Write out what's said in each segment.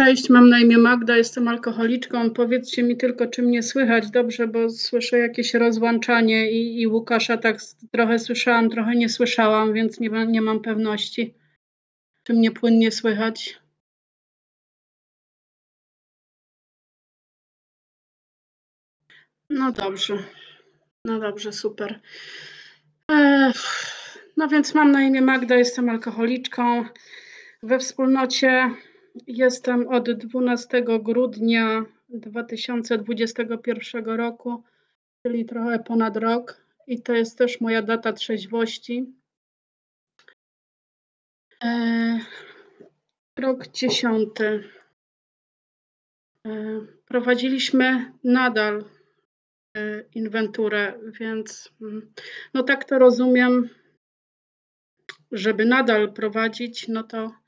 Cześć, mam na imię Magda, jestem alkoholiczką. Powiedzcie mi tylko, czy mnie słychać dobrze, bo słyszę jakieś rozłączanie i, i Łukasza tak trochę słyszałam, trochę nie słyszałam, więc nie, nie mam pewności, czy mnie płynnie słychać. No dobrze, no dobrze, super. Ech, no więc mam na imię Magda, jestem alkoholiczką. We wspólnocie Jestem od 12 grudnia 2021 roku, czyli trochę ponad rok, i to jest też moja data trzeźwości. E, rok dziesiąty. E, prowadziliśmy nadal e, inwenturę, więc mm, no tak to rozumiem, żeby nadal prowadzić, no to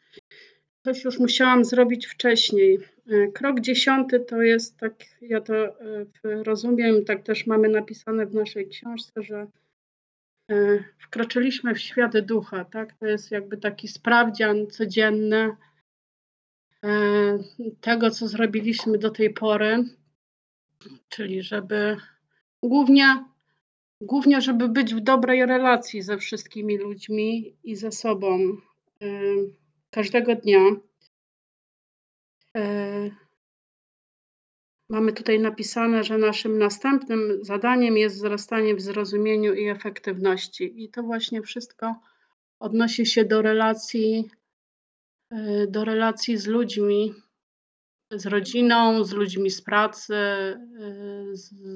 coś już musiałam zrobić wcześniej. E, krok dziesiąty to jest tak, ja to e, rozumiem, tak też mamy napisane w naszej książce, że e, wkroczyliśmy w świat ducha, tak? To jest jakby taki sprawdzian codzienny tego, co zrobiliśmy do tej pory, czyli żeby głównie, głównie żeby być w dobrej relacji ze wszystkimi ludźmi i ze sobą każdego dnia. E, mamy tutaj napisane, że naszym następnym zadaniem jest wzrastanie w zrozumieniu i efektywności. I to właśnie wszystko odnosi się do relacji, e, do relacji z ludźmi, z rodziną, z ludźmi z pracy, e,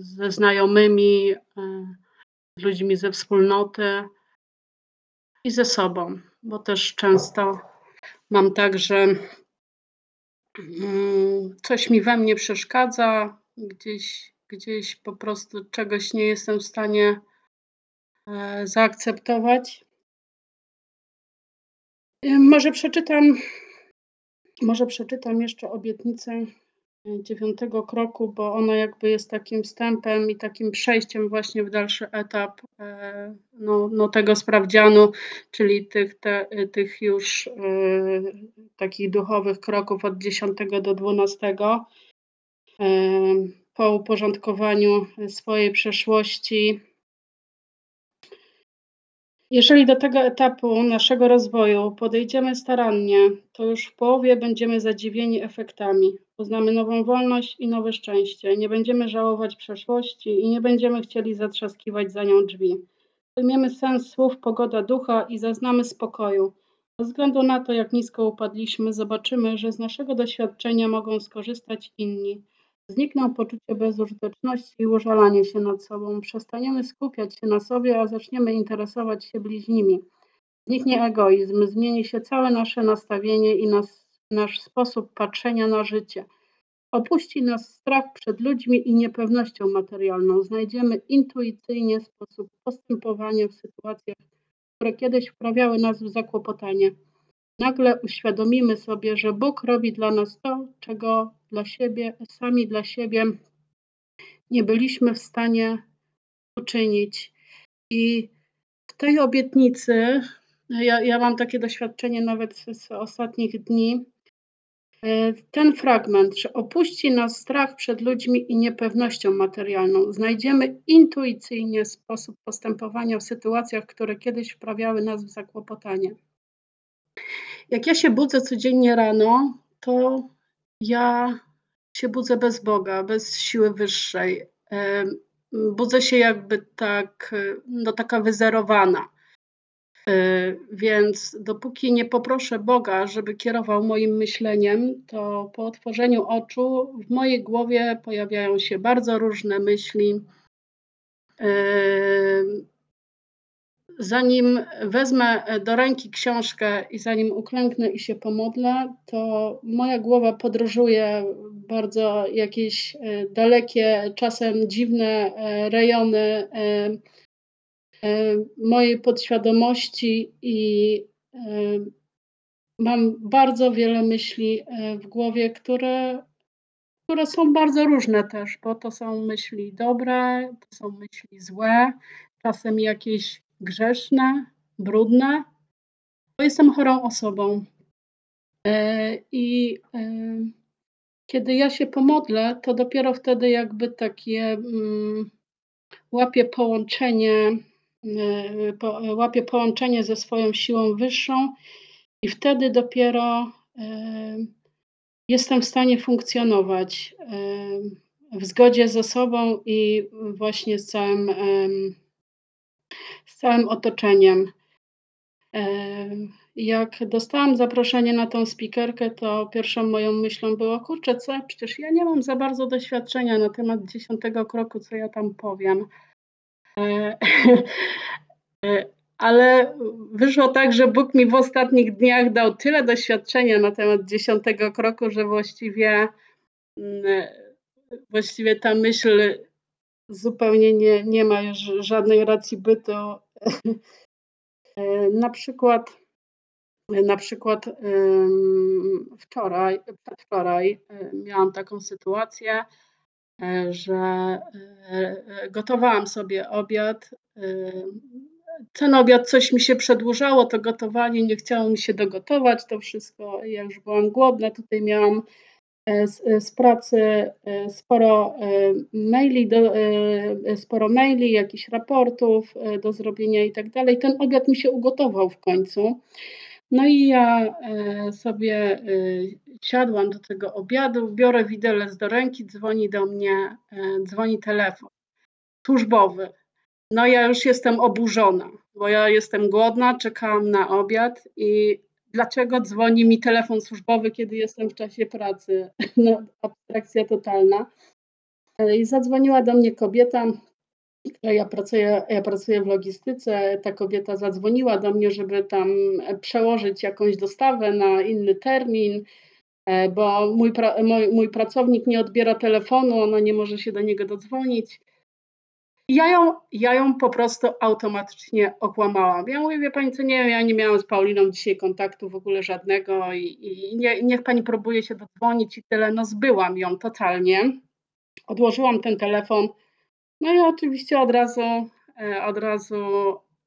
ze znajomymi, z ludźmi ze wspólnoty i ze sobą, bo też często Mam tak, że mm, coś mi we mnie przeszkadza, gdzieś, gdzieś po prostu czegoś nie jestem w stanie e, zaakceptować. Może przeczytam, może przeczytam jeszcze obietnicę dziewiątego kroku, bo ona jakby jest takim wstępem i takim przejściem właśnie w dalszy etap e, no, no tego sprawdzianu, czyli tych, te, tych już y, takich duchowych kroków od 10 do 12. Y, e, po uporządkowaniu swojej przeszłości, jeżeli do tego etapu naszego rozwoju podejdziemy starannie, to już w połowie będziemy zadziwieni efektami. Poznamy nową wolność i nowe szczęście. Nie będziemy żałować przeszłości i nie będziemy chcieli zatrzaskiwać za nią drzwi. Pojmiemy sens słów pogoda ducha i zaznamy spokoju. Bez względu na to, jak nisko upadliśmy, zobaczymy, że z naszego doświadczenia mogą skorzystać inni. Znikną poczucie bezużyteczności i użalanie się nad sobą. Przestaniemy skupiać się na sobie, a zaczniemy interesować się bliźnimi. Zniknie egoizm, zmieni się całe nasze nastawienie i nas, nasz sposób patrzenia na życie. Opuści nas strach przed ludźmi i niepewnością materialną. Znajdziemy intuicyjnie sposób postępowania w sytuacjach, które kiedyś wprawiały nas w zakłopotanie. Nagle uświadomimy sobie, że Bóg robi dla nas to, czego dla siebie, sami dla siebie nie byliśmy w stanie uczynić. I w tej obietnicy, ja, ja mam takie doświadczenie nawet z, z ostatnich dni, ten fragment, że opuści nas strach przed ludźmi i niepewnością materialną. Znajdziemy intuicyjnie sposób postępowania w sytuacjach, które kiedyś wprawiały nas w zakłopotanie. Jak ja się budzę codziennie rano, to ja się budzę bez Boga, bez siły wyższej. Budzę się jakby tak, no taka wyzerowana. E, więc dopóki nie poproszę Boga, żeby kierował moim myśleniem, to po otworzeniu oczu w mojej głowie pojawiają się bardzo różne myśli. Zanim wezmę do ręki książkę i zanim uklęknę i się pomodlę, to moja głowa podróżuje bardzo jakieś e, dalekie, czasem dziwne e, rejony e, mojej podświadomości i mam bardzo wiele myśli w głowie, które, które są bardzo różne też, bo to są myśli dobre, to są myśli złe, czasem jakieś grzeszne, brudne, bo jestem chorą osobą. E, I e, Kiedy ja się pomodlę, to dopiero wtedy jakby takie, mm, łapię połączenie, po łapię połączenie ze swoją siłą wyższą i wtedy dopiero, yy, jestem w stanie funkcjonować, yy, w zgodzie ze sobą i właśnie z całym, z całym otoczeniem. Jak dostałam zaproszenie na tą spikerkę, to pierwszą moją myślą było: „Kurczę, co przecież ja nie mam za bardzo doświadczenia na temat dziesiątego kroku, co ja tam powiem”. Yy, yy, ale wyszło tak, że Bóg mi w ostatnich dniach dał tyle doświadczenia na temat dziesiątego kroku, że właściwie, mm, właściwie ta myśl zupełnie nie nie ma już żadnej racji bytu. Na przykład na przykład, wczoraj przedwczoraj, miałam taką sytuację, że, yy, gotowałam sobie obiad, yy, ten obiad coś mi się przedłużało, to gotowanie, nie chciało mi się dogotować to wszystko, ja już byłam głodna, tutaj miałam, z z pracy, sporo, maili do sporo maili, jakichś raportów, do zrobienia i tak dalej. Ten obiad mi się ugotował w końcu. No i ja, yy, sobie, yy, siadłam do tego obiadu, biorę widelec do ręki, dzwoni do mnie, yy, dzwoni telefon służbowy. No ja już jestem oburzona, bo ja jestem głodna, czekałam na obiad i dlaczego dzwoni mi telefon służbowy, kiedy jestem w czasie pracy? No, abstrakcja totalna. I zadzwoniła do mnie kobieta, ja pracuję ja pracuję w logistyce, ta kobieta zadzwoniła do mnie, żeby tam, przełożyć jakąś dostawę na inny termin, yy, bo mój pra mój mój pracownik nie odbiera telefonu, ona nie może się do niego dodzwonić. Ja ją ja ją po prostu automatycznie okłamałam. Ja mówię: „Wie pani co, nie, ja nie miałam z Pauliną dzisiaj kontaktu w ogóle żadnego i i nie niech pani próbuje się dodzwonić i tyle”. No zbyłam ją totalnie. Odłożyłam ten telefon, no i oczywiście od razu, yy, od razu,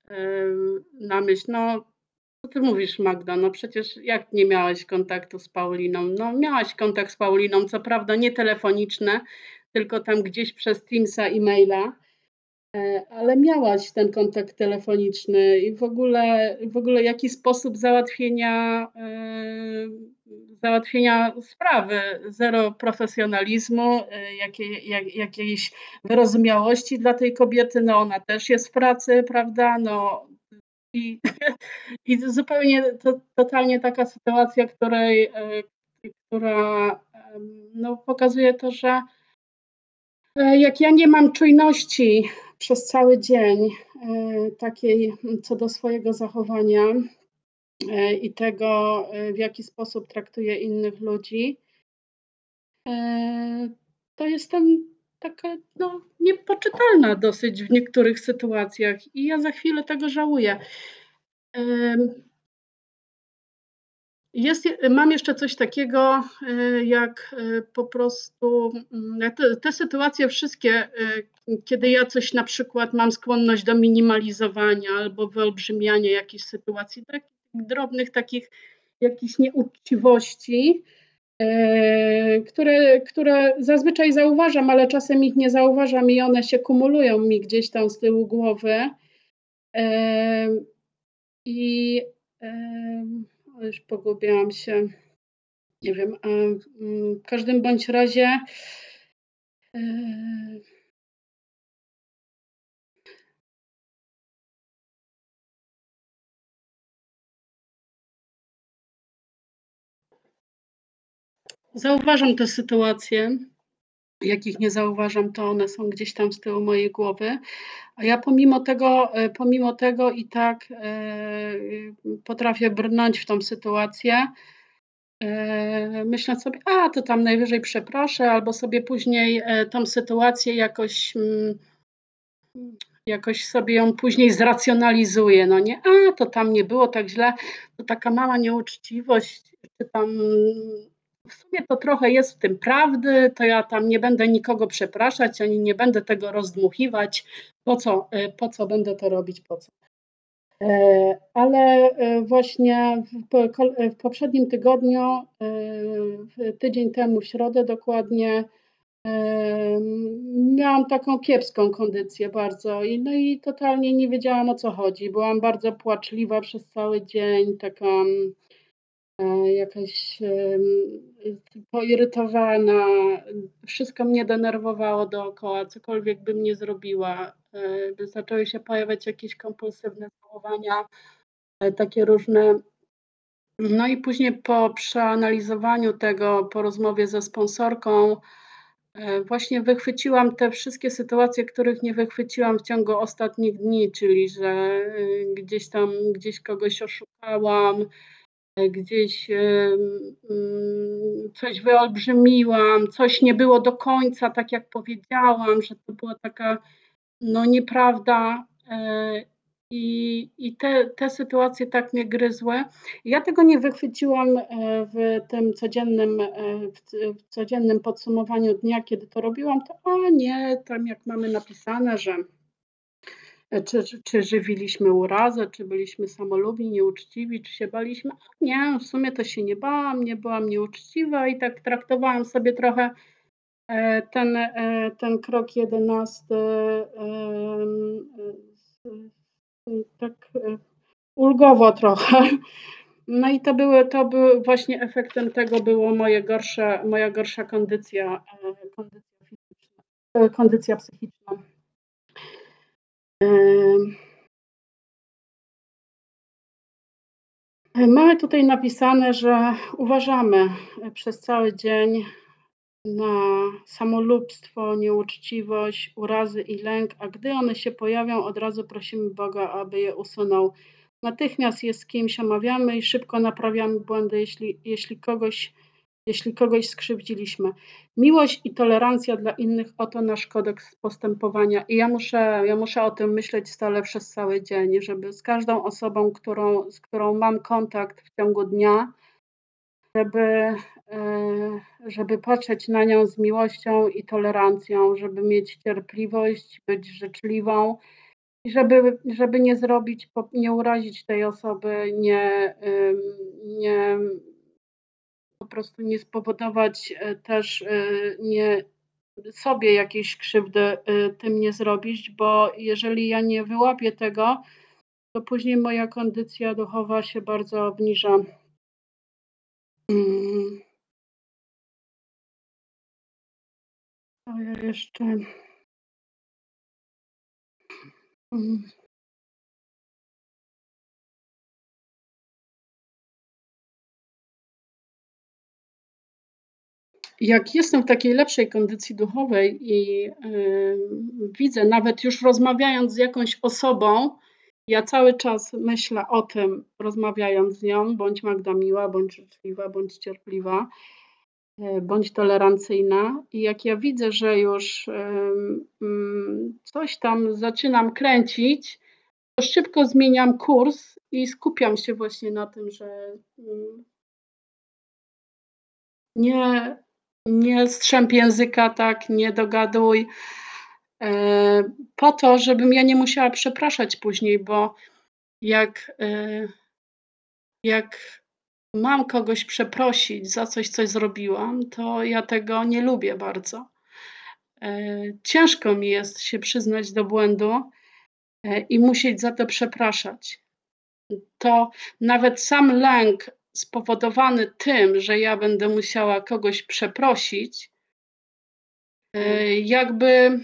yy, na myśl: „No, co ty mówisz Magda, no przecież jak nie miałaś kontaktu z Pauliną?” No miałaś kontakt z Pauliną, co prawda nie telefoniczny, tylko tam gdzieś przez Teamsa i maila, yy, ale miałaś ten kontakt telefoniczny i w ogóle w ogóle jaki sposób załatwienia, yy, załatwienia sprawy. Zero profesjonalizmu, yy, jakiej jak jakiejś wyrozumiałości dla tej kobiety, no ona też jest w pracy, prawda, no i i zupełnie to totalnie taka sytuacja, której, yy, która, no pokazuje to, że, yy, jak ja nie mam czujności przez cały dzień, yy, takiej co do swojego zachowania, i tego, yy, w jaki sposób traktuję innych ludzi yy, to jestem taka, no, niepoczytalna dosyć w niektórych sytuacjach i ja za chwilę tego żałuję. Jest je mam jeszcze coś takiego, jak, po prostu, mm, te te sytuacje wszystkie, kiedy ja coś na przykład mam skłonność do minimalizowania albo wyolbrzymiania jakichś sytuacji, takich drobnych takich jakichś nieuczciwości, yy, które które zazwyczaj zauważam, ale czasem ich nie zauważam i one się kumulują mi gdzieś tam z tyłu głowy. Yy, i, o już pogubiłam się. Nie wiem, mm, w każdym bądź razie Zauważam te sytuacje. Jak ich nie zauważam, to one są gdzieś tam z tyłu mojej głowy, a ja pomimo tego, yy, pomimo tego i tak, yy, potrafię brnąć w tą sytuację, yy, myśląc sobie: „A, to tam najwyżej przeproszę”, albo sobie później, tą sytuację jakoś, mm, jakoś sobie ją później zracjonalizuję, no nie: „A, to tam nie było tak źle, to taka mała nieuczciwość, czy tam w sumie to trochę jest w tym prawdy, to ja tam nie będę nikogo przepraszać, ani nie będę tego rozdmuchiwać. Po co, yy, po co będę to robić, po co?” E, ale e, właśnie w, poprzednim tygodniu, e, tydzień temu, w środę dokładnie, miałam taką kiepską kondycję bardzo i no i totalnie nie wiedziałam o co chodzi. Byłam bardzo płaczliwa przez cały dzień, taka jakaś poirytowana, wszystko mnie denerwowało dookoła, cokolwiek bym nie zrobiła. Zaczęły się pojawiać jakieś kompulsywne zachowania, e, takie różne. No i później po przeanalizowaniu tego, po rozmowie ze sponsorką, e, właśnie wychwyciłam te wszystkie sytuacje, których nie wychwyciłam w ciągu ostatnich dni, czyli że gdzieś tam, gdzieś kogoś oszukałam, e, gdzieś mm, coś wyolbrzymiłam, coś nie było do końca tak, jak powiedziałam, że to była taka no nieprawda. E, I, i te, te sytuacje tak mnie gryzły. Ja tego nie wychwyciłam e, w tym codziennym, e, w codziennym podsumowaniu dnia, kiedy to robiłam, to a nie, tam jak mamy napisane, że czy, czy żywiliśmy urazę, czy byliśmy samolubni, nieuczciwi, czy się baliśmy. Nie, w sumie to się nie bałam, nie byłam nieuczciwa i tak traktowałam sobie trochę E, ten, e, ten krok jedenasty tak e, ulgowo trochę. No i to były, to były właśnie efektem tego było moje gorsze, moja gorsza kondycja, kondycja fizyczna, kondycja psychiczna. Mamy tutaj napisane, że uważamy przez cały dzień na samolubstwo, nieuczciwość, urazy i lęk, a gdy one się pojawią, od razu prosimy Boga, aby je usunął. Natychmiast je z kimś omawiamy i szybko naprawiamy błędy, jeśli, jeśli, kogoś, jeśli kogoś skrzywdziliśmy. Miłość i tolerancja dla innych oto nasz kodeks postępowania. I ja muszę, ja muszę o tym myśleć stale przez cały dzień, żeby z każdą osobą, którą, z którą mam kontakt w ciągu dnia, żeby, e, żeby patrzeć na nią z miłością i tolerancją, żeby mieć cierpliwość, być życzliwą i żeby, żeby nie zrobić, nie urazić tej osoby, nie, nie po prostu nie spowodować e, też e, nie sobie jakiejś krzywdy tym nie zrobić, bo jeżeli ja nie wyłapię tego, to później moja kondycja duchowa się bardzo obniża. Mm. A ja jeszcze Jak jestem w takiej lepszej kondycji duchowej i, yy, widzę, nawet już rozmawiając z jakąś osobą, ja cały czas myślę o tym, rozmawiając z nią, bądź Magda miła, bądź życzliwa, bądź cierpliwa, e, bądź tolerancyjna. I jak ja widzę, że już mm, coś tam zaczynam kręcić, to szybko zmieniam kurs i skupiam się właśnie na tym, że mm, nie, nie strzęp języka, tak, nie dogaduj, e, po to, żebym ja nie musiała przepraszać później, bo jak, e, jak mam kogoś przeprosić za coś, coś zrobiłam, to ja tego nie lubię bardzo. E, ciężko mi jest się przyznać do błędu i musieć za to przepraszać. To nawet sam lęk spowodowany tym, że ja będę musiała kogoś przeprosić, jakby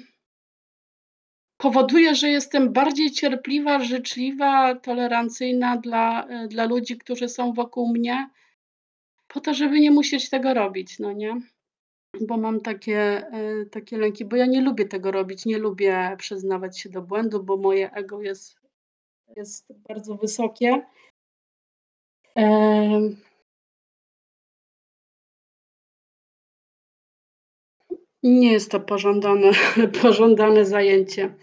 powoduje, że jestem bardziej cierpliwa, życzliwa, tolerancyjna dla, e, dla ludzi, którzy są wokół mnie, po to, żeby nie musieć tego robić, no nie? Bo mam takie, e, takie lęki, bo ja nie lubię tego robić, nie lubię przyznawać się do błędu, bo moje ego jest, jest bardzo wysokie. Nie jest to pożądane, pożądane zajęcie.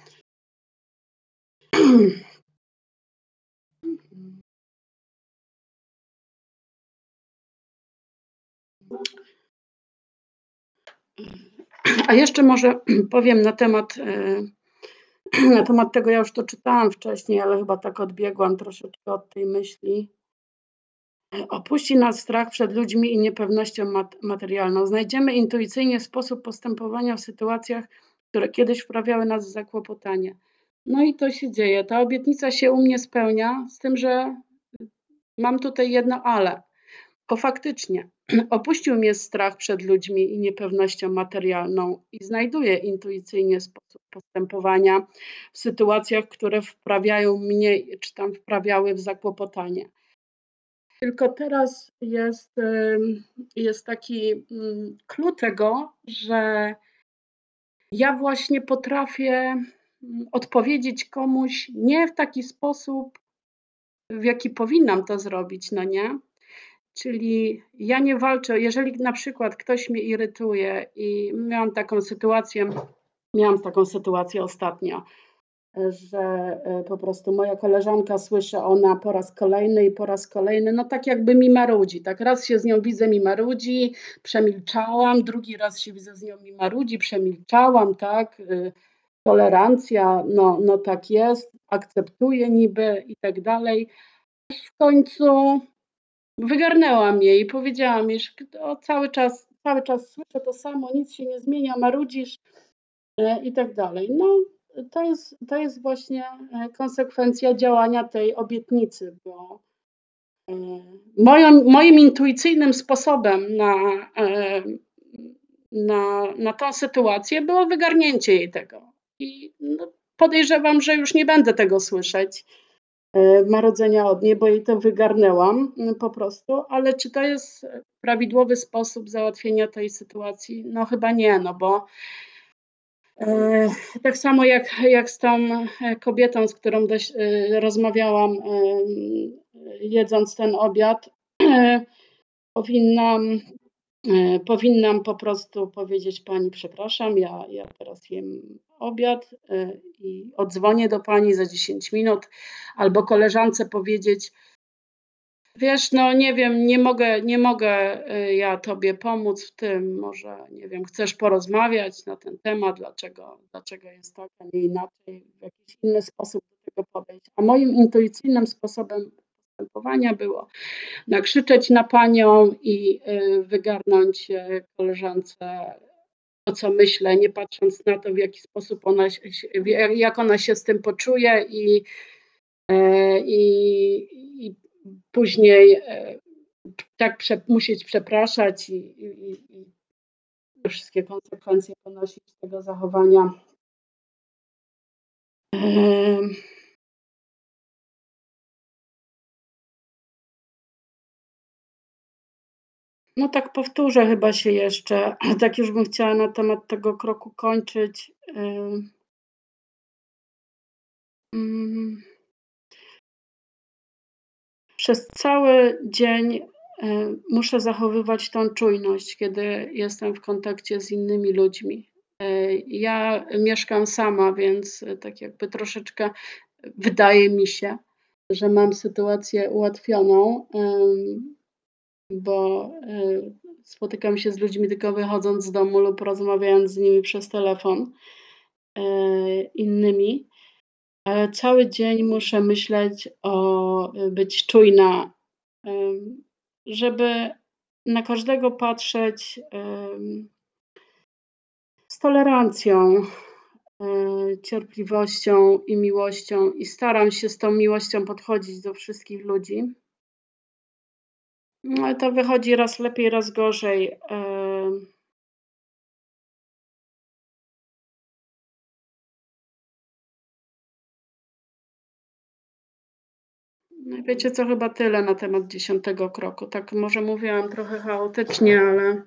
A jeszcze może powiem na temat, e, na temat tego ja już to czytałam wcześniej, ale chyba tak odbiegłam troszeczkę od tej myśli. Opuści nas strach przed ludźmi i niepewnością mat materialną. Znajdziemy intuicyjnie sposób postępowania w sytuacjach, które kiedyś wprawiały nas w zakłopotanie. No i to się dzieje. Ta obietnica się u mnie spełnia, z tym, że mam tutaj jedno ale. Bo faktycznie opuścił mnie strach przed ludźmi i niepewnością materialną i znajduję intuicyjnie sposób postępowania w sytuacjach, które wprawiają mnie, czy tam wprawiały w zakłopotanie. Tylko teraz jest, jest taki mm, clue tego, że ja właśnie potrafię mm, odpowiedzieć komuś nie w taki sposób, w jaki powinnam to zrobić, no nie? Czyli ja nie walczę, jeżeli na przykład ktoś mnie irytuje i miałam taką sytuację, miałam taką sytuację ostatnio, że e, po prostu moja koleżanka słyszę, ona po raz kolejny i po raz kolejny, no tak jakby mi marudzi, tak raz się z nią widzę, mi marudzi, przemilczałam, drugi raz się widzę z nią, mi marudzi, przemilczałam, tak, y, tolerancja, no, no tak jest, akceptuję niby i tak dalej. W końcu wygarnęłam jej i powiedziałam jej, że cały czas, cały czas słyszę to samo, nic się nie zmienia, marudzisz e, i tak dalej. No to jest, to jest właśnie e, konsekwencja działania tej obietnicy, bo e, moją, moim intuicyjnym sposobem na, e, na, na tą sytuację było wygarnięcie jej tego. I no, podejrzewam, że już nie będę tego słyszeć, marodzenia od niej, bo jej to wygarnęłam po prostu, ale czy to jest prawidłowy sposób załatwienia tej sytuacji? No chyba nie, no bo tak samo jak, jak z tą e, kobietą, z którą dość, e, rozmawiałam, jedząc ten obiad, powinnam, powinnam po prostu powiedzieć pani, przepraszam, ja, ja teraz jem obiad i odzwonię do pani za 10 minut, albo koleżance powiedzieć, Wiesz, no nie wiem, nie mogę, nie mogę y, ja tobie pomóc w tym. Może, nie wiem, chcesz porozmawiać na ten temat, dlaczego, dlaczego jest tak, a nie inaczej, w jakiś inny sposób do tego podejść. A moim intuicyjnym sposobem postępowania było nakrzyczeć na panią i y, wygarnąć y, koleżance to, co myślę, nie patrząc na to, w jaki sposób ona się, jak ona się z tym poczuje i, i, i później e, tak prze, musieć przepraszać i, i, i wszystkie konsekwencje ponosić tego zachowania. No tak powtórzę chyba się jeszcze, tak już bym chciała na temat tego kroku kończyć. Mm. Przez cały dzień e, muszę zachowywać tą czujność, kiedy jestem w kontakcie z innymi ludźmi. E, ja mieszkam sama, więc e, tak jakby troszeczkę wydaje mi się, że mam sytuację ułatwioną, bo spotykam się z ludźmi tylko wychodząc z domu lub rozmawiając z nimi przez telefon innymi ale cały dzień muszę myśleć o być czujna, żeby na każdego patrzeć z tolerancją, e, cierpliwością i miłością i staram się z tą miłością podchodzić do wszystkich ludzi. No, ale to wychodzi raz lepiej, raz gorzej. No wiecie co, chyba tyle na temat dziesiątego kroku. Tak może mówiłam trochę chaotycznie, ale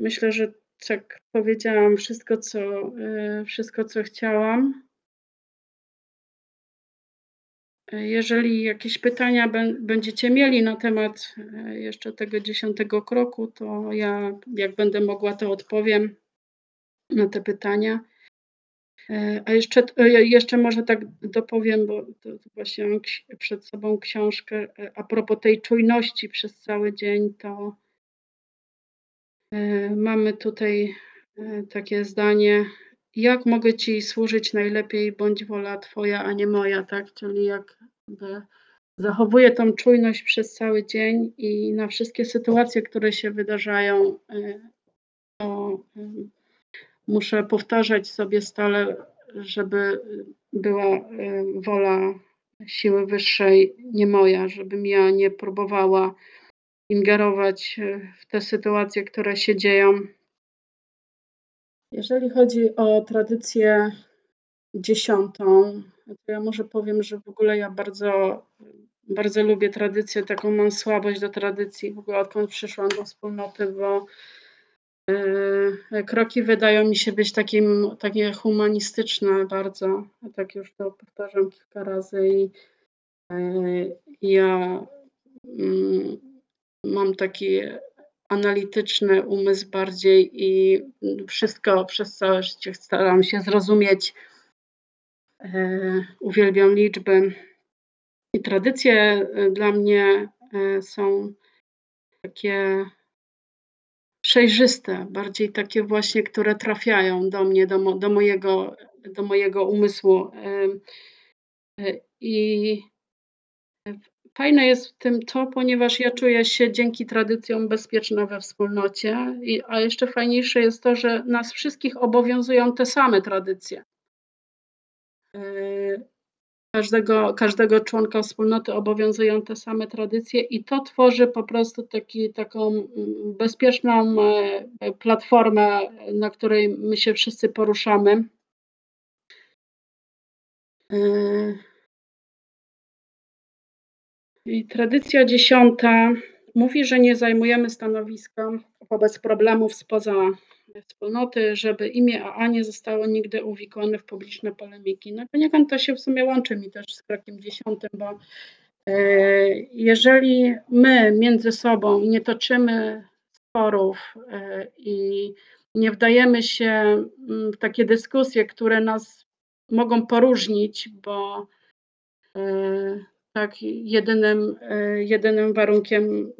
myślę, że tak powiedziałam wszystko, co, y, wszystko, co chciałam. Jeżeli jakieś pytania będziecie mieli na temat y, jeszcze tego dziesiątego kroku, to ja jak będę mogła, to odpowiem na te pytania. E, a jeszcze, e, jeszcze może tak dopowiem, bo to właśnie mam przed sobą książkę e, a propos tej czujności przez cały dzień, to mamy tutaj takie zdanie jak mogę Ci służyć najlepiej, bądź wola Twoja, a nie moja, tak? Czyli jakby zachowuję tą czujność przez cały dzień i na wszystkie sytuacje, które się wydarzają, to, muszę powtarzać sobie stale, żeby była, y, wola siły wyższej, nie moja, żebym ja nie próbowała ingerować, w te sytuacje, które się dzieją. Jeżeli chodzi o tradycję dziesiątą, to ja może powiem, że w ogóle ja bardzo, bardzo lubię tradycję, taką mam słabość do tradycji, w ogóle odkąd przyszłam do wspólnoty, bo, yy, kroki wydają mi się być takie humanistyczne bardzo. Tak już to powtarzam kilka razy i, yy, ja, mm, mam taki analityczny umysł bardziej i wszystko przez całe życie staram się zrozumieć. E, uwielbiam liczby. I tradycje e, dla mnie e, są takie przejrzyste, bardziej takie właśnie, które trafiają do mnie, do, mo, do, mojego, do mojego umysłu. I Fajne jest w tym to, ponieważ ja czuję się dzięki tradycjom bezpieczna we wspólnocie, i, a jeszcze fajniejsze jest to, że nas wszystkich obowiązują te same tradycje. Każdego, każdego członka wspólnoty obowiązują te same tradycje i to tworzy po prostu taki, taką mm, bezpieczną e, platformę, na której my się wszyscy poruszamy. Yy, i tradycja dziesiąta mówi, że nie zajmujemy stanowiska wobec problemów spoza wspólnoty, żeby imię AA nie zostało nigdy uwikłane w publiczne polemiki. No poniekąd to się w sumie łączy mi też z krokiem dziesiątym, bo e, jeżeli my między sobą nie toczymy sporów e, i nie wdajemy się mm, w takie dyskusje, które nas mogą poróżnić, bo e, tak, jedynym, e, jedynym warunkiem,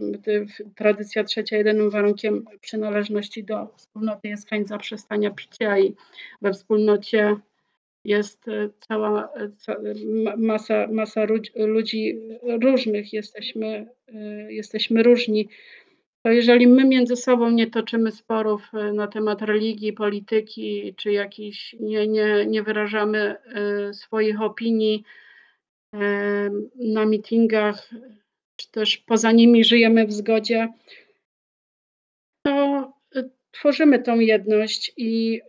tradycja trzecia, jedynym warunkiem przynależności do wspólnoty jest chęć zaprzestania picia i we wspólnocie jest e, cała e, masa, masa ludzi różnych, jesteśmy, jesteśmy różni. To jeżeli my między sobą nie toczymy sporów na temat religii, polityki, czy jakiś, nie, nie, nie wyrażamy swoich opinii, na meetingach, czy też poza nimi żyjemy w zgodzie, to y, tworzymy tą jedność i,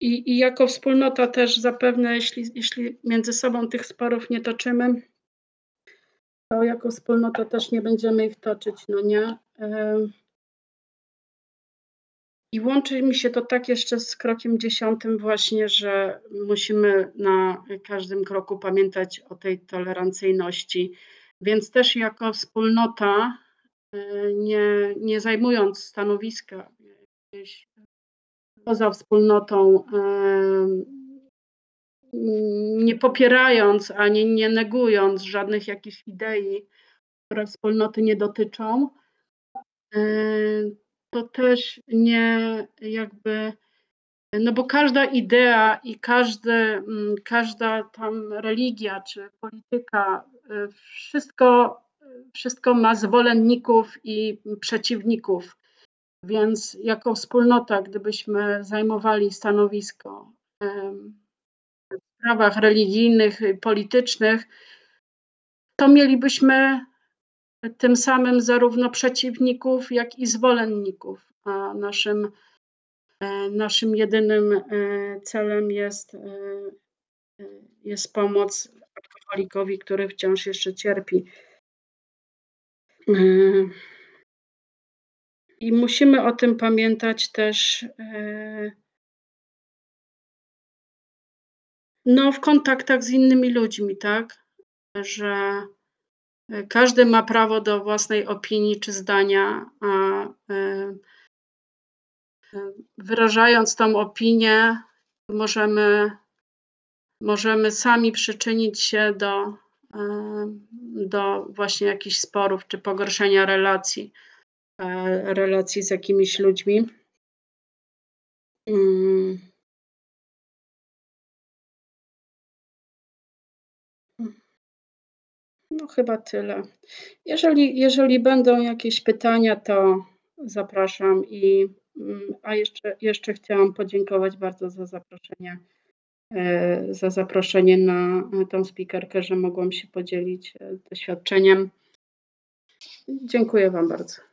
i, i jako wspólnota też zapewne, jeśli, jeśli między sobą tych sporów nie toczymy, to jako wspólnota też nie będziemy ich toczyć, no nie? I łączy mi się to tak jeszcze z krokiem dziesiątym właśnie, że musimy na każdym kroku pamiętać o tej tolerancyjności. Więc też jako wspólnota, y, nie, nie zajmując stanowiska gdzieś poza wspólnotą, nie popierając ani nie negując żadnych jakichś idei, które wspólnoty nie dotyczą, y, to też nie jakby no bo każda idea i każdy, mm, każda tam religia czy polityka, y, wszystko, wszystko ma zwolenników i przeciwników. Więc jako wspólnota, gdybyśmy zajmowali stanowisko w sprawach religijnych, politycznych, to mielibyśmy tym samym zarówno przeciwników, jak i zwolenników. A naszym, e, naszym jedynym e, celem jest, e, jest pomoc alkoholikowi, który wciąż jeszcze cierpi. I musimy o tym pamiętać też no, w kontaktach z innymi ludźmi, tak? Że każdy ma prawo do własnej opinii czy zdania, a e, e, wyrażając tą opinię, możemy, możemy sami przyczynić się do, e, do właśnie jakichś sporów czy pogorszenia relacji, relacji z jakimiś ludźmi. No chyba tyle. Jeżeli jeżeli będą jakieś pytania, to zapraszam i, mm, a jeszcze jeszcze chciałam podziękować bardzo za zaproszenie, e, za zaproszenie na tą spikerkę, że mogłam się podzielić, e, doświadczeniem. Dziękuję wam bardzo.